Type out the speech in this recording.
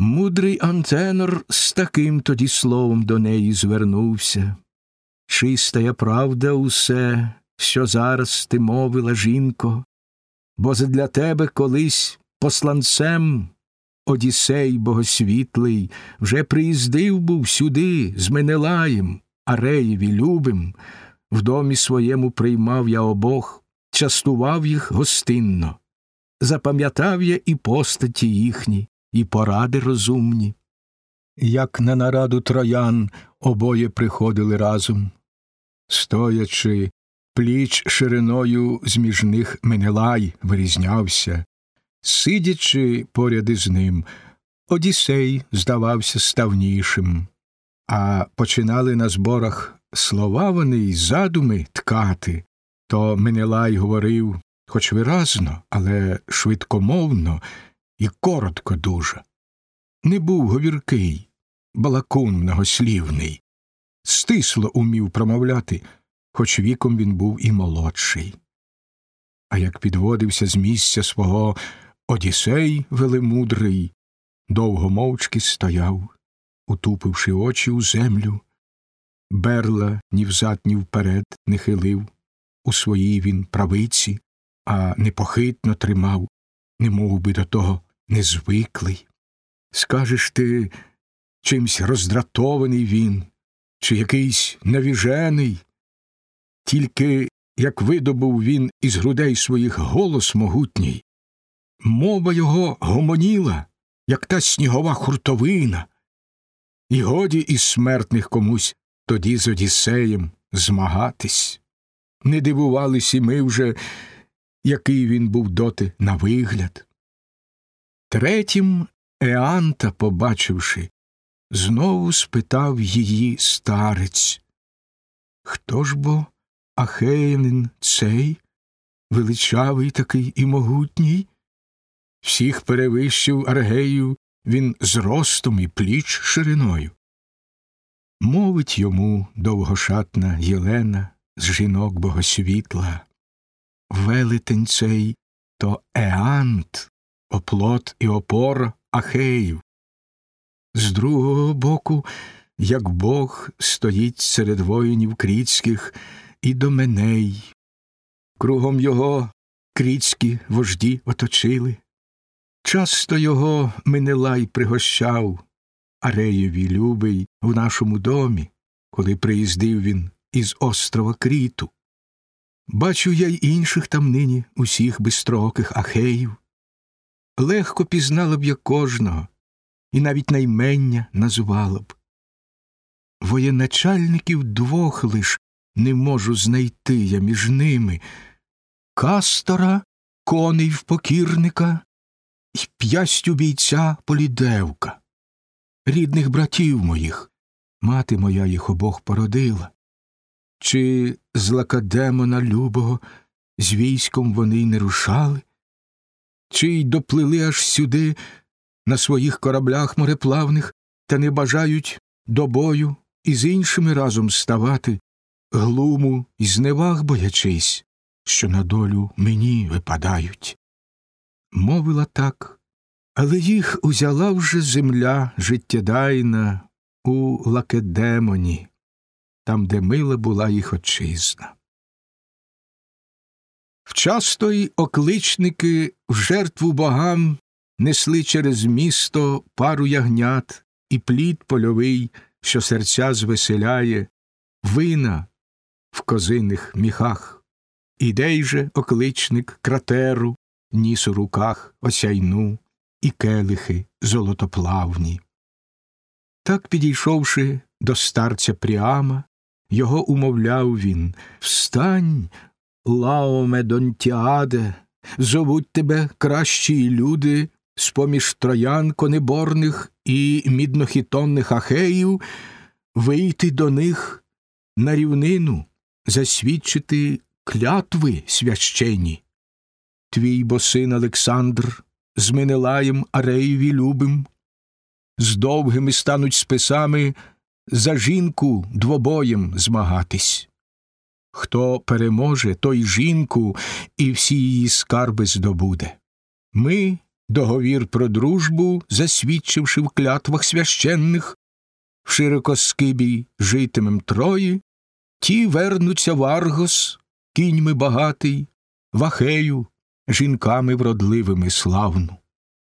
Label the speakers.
Speaker 1: Мудрий Антенор з таким тоді словом до неї звернувся. Чистая правда усе, що зараз ти мовила, жінко, бо задля тебе колись посланцем Одіссей богосвітлий вже приїздив був сюди з Менелаєм, Ареєві любим, в домі своєму приймав я обох, частував їх гостинно, запам'ятав я і постаті їхні, і поради розумні. Як на нараду троян обоє приходили разом, стоячи, пліч шириною з між них Менелай вирізнявся, сидячи поряд із ним, Одіссей здавався ставнішим, а починали на зборах слова вони й задуми ткати, то Менелай говорив, хоч виразно, але швидкомовно і коротко дуже. Не був говіркий, балакун многослівний, стисло умів промовляти, хоч віком він був і молодший. А як підводився з місця свого Одісей велемудрий, довго мовчки стояв, утупивши очі у землю, берла ні взад, ні вперед не хилив, у своїй він правиці, а непохитно тримав, не би до того незвиклий. Скажеш ти, чимсь роздратований він, чи якийсь навіжений, тільки як видобув він із грудей своїх голос могутній, мова його гомоніла, як та снігова хуртовина, і годі із смертних комусь тоді з Одіссеєм змагатись. Не дивувались і ми вже, який він був доти на вигляд. Третім Еанта, побачивши, знову спитав її старець Хто ж бо Ахеїнин цей, величавий такий і могутній? Всіх перевищив Аргею він зростом і пліч шириною. Мовить йому довгошатна Єлена з жінок богосвітла. Велетень цей то Еант, оплот і опора Ахеїв. З другого боку, як Бог стоїть серед воїнів крітських і доменей. Кругом його крітські вожді оточили. Часто його Менелай пригощав, Ареєві любий в нашому домі, коли приїздив він із острова Кріту. Бачу я й інших там нині усіх бистроких ахеїв. Легко пізнала б я кожного, і навіть наймення назвала б. Воєначальників двох лиш не можу знайти я між ними Кастора, коней в покірника і п'ястю бійця полідевка, рідних братів моїх, мати моя їх обох породила. Чи з лакадемона любого з військом вони й не рушали? Чи й доплили аж сюди на своїх кораблях мореплавних та не бажають до бою і з іншими разом ставати, глуму і зневаг боячись, що на долю мені випадають? Мовила так, але їх узяла вже земля життєдайна у Лакедемоні там, де мила була їх отчизна. Вчасто й окличники в жертву богам несли через місто пару ягнят і плід польовий, що серця звеселяє, вина в козиних міхах. Ідей же окличник кратеру, ніс у руках осяйну і келихи золотоплавні. Так, підійшовши до старця Пріама, його умовляв він Встань, Лаоме Донтіаде, зовуть тебе кращі люди, з поміж троян конеборних і міднохітонних ахеїв, вийти до них на рівнину, засвідчити клятви священні. Твій бо син Олександр з Менелаєм Ареєві любим, з довгими стануть списами за жінку двобоєм змагатись. Хто переможе, той жінку і всі її скарби здобуде. Ми договір про дружбу, засвідчивши в клятвах священних, в широкоскибій житимем трої, ті вернуться в Аргос, кіньми багатий, в Ахею, жінками вродливими славну.